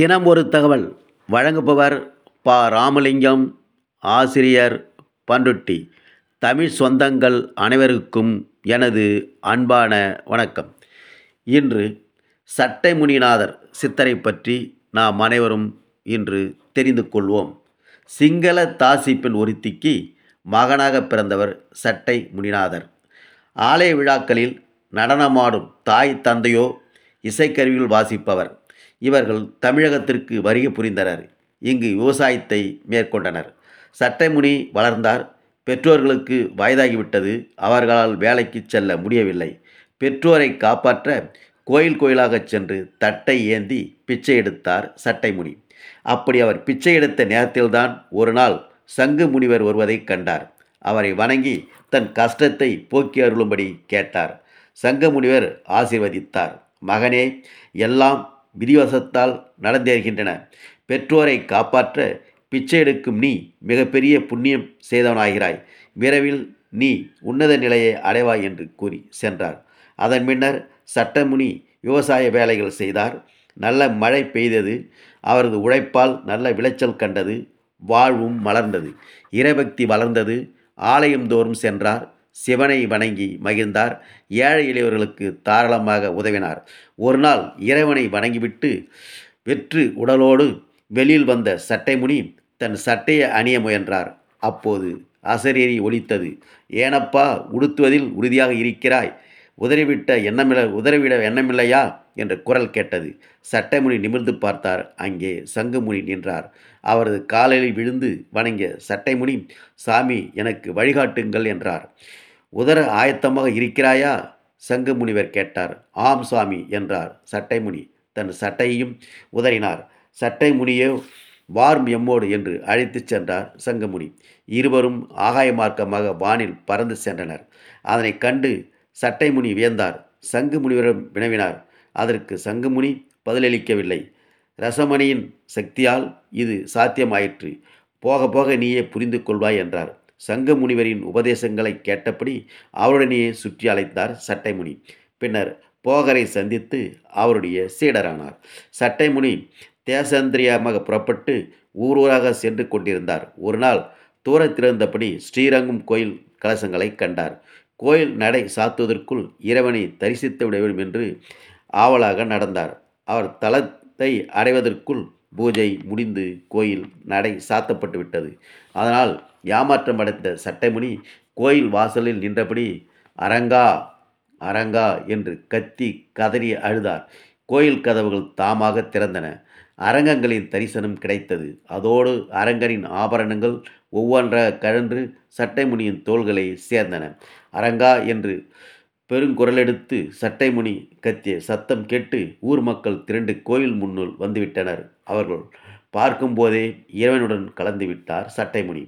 தினம் ஒரு தகவல் வழங்குபவர் ப. ராமலிங்கம் ஆசிரியர் பண்ருட்டி தமிழ் சொந்தங்கள் அனைவருக்கும் எனது அன்பான வணக்கம். இன்று சட்டை முனிநாதர் சித்தரை பற்றி நாம் அனைவரும் இன்று தெரிந்து கொள்வோம். சிங்கள தாசிப்பின் ஒருத்திக்கு மகனாக பிறந்தவர் சட்டை முனிநாதர். ஆலய விழாக்களில் நடனமாடும் தாய் தந்தையோ இசைக்கருவியில் வாசிப்பவர் இவர்கள் தமிழகத்திற்கு வருகை புரிந்தனர். இங்கு விவசாயத்தை மேற்கொண்டனர். சட்டைமுனி வளர்ந்தார். பெற்றோர்களுக்கு வயதாகிவிட்டது. அவர்களால் வேலைக்கு செல்ல முடியவில்லை. பெற்றோரை காப்பாற்ற கோயில் கோயிலாகச் சென்று தட்டை ஏந்தி பிச்சை எடுத்தார் சட்டைமுனி. அப்படி அவர் பிச்சை எடுத்த நேரத்தில்தான் ஒரு நாள் சங்கு முனிவர் வருவதைக் கண்டார். அவரை வணங்கி தன் கஷ்டத்தை போக்கி அருளும்படி கேட்டார். சங்க முனிவர் ஆசிர்வதித்தார். மகனே எல்லாம் விதிவசத்தால் நடந்தேறுகின்றன பெற்றோரை காப்பாற்ற பிச்சை எடுக்கும் நீ மிகப்பெரிய புண்ணியம் செய்தவனாகிறாய். விரைவில் நீ உன்னத நிலையை அடைவாய் என்று கூறி சென்றார். அதன் பின்னர் சட்டமுனி விவசாய வேலைகள் செய்தார். நல்ல மழை பெய்தது. அவரது உழைப்பால் நல்ல விளைச்சல் கண்டது. வாழ்வும் மலர்ந்தது. இறைபக்தி வளர்ந்தது. ஆலயம் தோறும் சென்றார். சிவனை வணங்கி மகிழ்ந்தார். ஏழை எளியவர்களுக்கு தாராளமாக உதவினார். ஒரு நாள் இறைவனை வணங்கிவிட்டு வெற்று உடலோடு வெளியில் வந்த சட்டைமுனி தன் சட்டையை அணிய முயன்றார். அப்போது அசரேறி ஒலித்தது. ஏனப்பா உடுத்துவதில் உறுதியாக இருக்கிறாய். உதறிவிட்ட எண்ணமில்லை உதறிவிட எண்ணமில்லையா? என்ற குரல் கேட்டது. சட்டைமுனி நிமிர்ந்து பார்த்தார். அங்கே சங்குமுனி நின்றார். அவரது காலையில் விழுந்து வணங்கிய சட்டைமுனி சாமி எனக்கு வழிகாட்டுங்கள் என்றார். உதர ஆயத்தமாக இருக்கிறாயா? சங்கு முனிவர் கேட்டார். ஆம் சுவாமி என்றார். சட்டைமுனி தன் சட்டையையும் உதறினார். சட்டைமுனியே வார்ம் எம்மோடு என்று அழைத்துச் சென்றார் சங்கமுனி. இருவரும் ஆகாய மார்க்கமாக வானில் பறந்து சென்றனர். அதனை கண்டு சட்டைமுனி வியந்தார். சங்கு முனிவரிடம் வினவினார். அதற்கு சங்குமுனி பதிலளிக்கவில்லை. ரசமணியின் சக்தியால் இது சாத்தியமாயிற்று. போக போக நீயே புரிந்து கொள்வாய் என்றார். சங்க முனிவரின் உபதேசங்களை கேட்டபடி அவருடனேயே சுற்றி அழைத்தார் சட்டைமுனி. பின்னர் போகரை சந்தித்து அவருடைய சீடரானார். சட்டைமுனி தேசந்திரியமாக புறப்பட்டு ஊரூராக சென்று கொண்டிருந்தார். ஒரு நாள் தூரத்திலிருந்தபடி ஸ்ரீரங்கம் கோயில் கலசங்களை கண்டார். கோயில் நடை சாத்துவதற்குள் இறைவனை தரிசித்து விட வேண்டும் என்று ஆவலாக நடந்தார். அவர் தளத்தை அடைவதற்குள் பூஜை முடிந்து கோயில் நடை சாத்தப்பட்டு விட்டது. அதனால் ஏமாற்றம் அடைந்த சட்டைமுனி கோயில் வாசலில் நின்றபடி அரங்கா அரங்கா என்று கத்தி கதறி அழுதார். கோயில் கதவுகள் தாமாக திறந்தன. அரங்கங்களின் தரிசனம் கிடைத்தது. அதோடு அரங்கனின் ஆபரணங்கள் ஒவ்வொன்றாக கழன்று சட்டைமுனியின் தோள்களை சேர்ந்தன. அரங்கா என்று பெருங்குரலெடுத்து சட்டைமுனி கத்திய சத்தம் கேட்டு ஊர் மக்கள் திரண்டு கோயில் முன்னுள் வந்துவிட்டனர். அவர்கள் பார்க்கும்போதே இறைவனுடன் கலந்து விட்டார் சட்டைமுனி.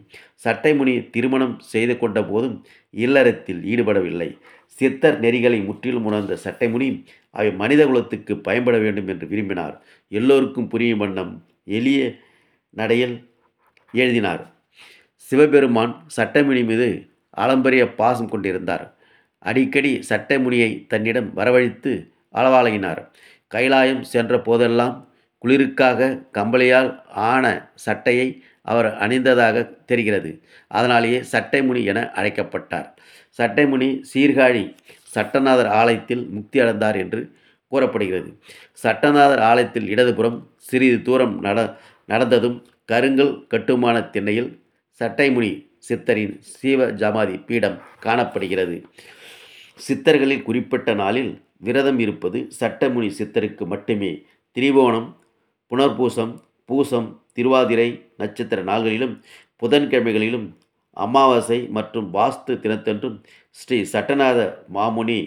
சட்டைமுனி திருமணம் செய்து கொண்ட போதும் இல்லறத்தில் ஈடுபடவில்லை. சித்தர் நெறிகளை முற்றிலும் உணர்ந்த சட்டைமுனி அவை மனித குலத்துக்கு பயன்பட வேண்டும் என்று விரும்பினார். எல்லோருக்கும் புரியும் வண்ணம் எளிய நடையில் எழுதினார். சிவபெருமான் சட்டமுனி மீது ஆலம்பரிய பாசம் கொண்டிருந்தார். அடிக்கடி சட்டமுனியை தன்னிடம் வரவழைத்து அளவாளையினார் கைலாயம் சென்ற போதெல்லாம் குளிருக்காக கம்பளியால் ஆன சட்டையை அவர் அணிந்ததாக தெரிகிறது. அதனாலேயே சட்டைமுனி என அழைக்கப்பட்டார். சட்டைமுனி சீர்காழி சட்டநாதர் ஆலயத்தில் முக்தி அடைந்தார் என்று கூறப்படுகிறது. சட்டநாதர் ஆலயத்தில் இடதுபுறம் சிறிது தூரம் நட நடந்ததும் கருங்கல் கட்டுமான திண்ணையில் சட்டைமுனி சித்தரின் சீவ ஜமாதி பீடம் காணப்படுகிறது. சித்தர்களில் குறிப்பிட்ட நாளில் விரதம் இருப்பது சட்டமுனி சித்தருக்கு மட்டுமே. திரிவோணம் புனர்பூசம் பூசம் திருவாதிரை நட்சத்திர நாள்களிலும் புதன்கிழமைகளிலும் அமாவாசை மற்றும் வாஸ்து தினத்தன்றும் ஸ்ரீ சட்டநாத மாமுனி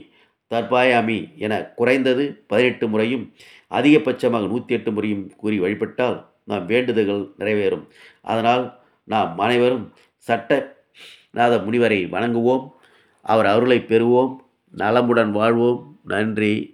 தற்பாயாமி என குறைந்தது பதினெட்டு முறையும் அதிகபட்சமாக நூற்றி எட்டு முறையும் கூறி வழிபட்டால் நாம் வேண்டுதல்கள் நிறைவேறும். அதனால் நாம் அனைவரும் சட்டநாத முனிவரை வணங்குவோம் அவர் அருளை பெறுவோம். நலமுடன் வாழ்வோம். நன்றி.